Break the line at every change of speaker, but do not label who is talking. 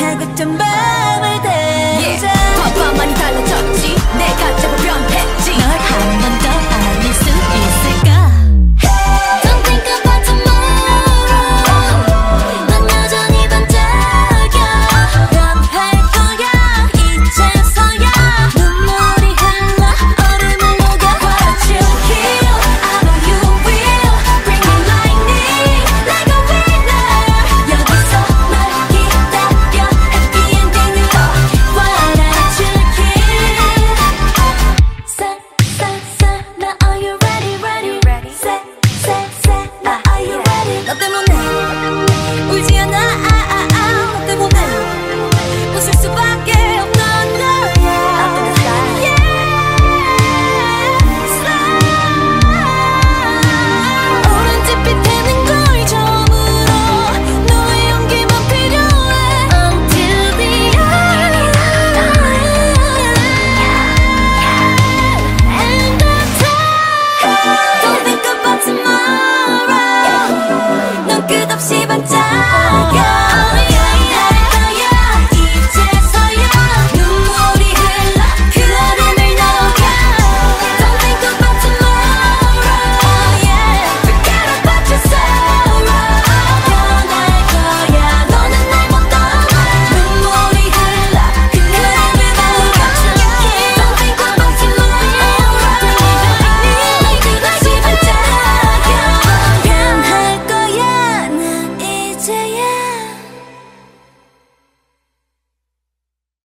차갑던 밤을 달자 yeah. 더 밤만이 달라졌지 내가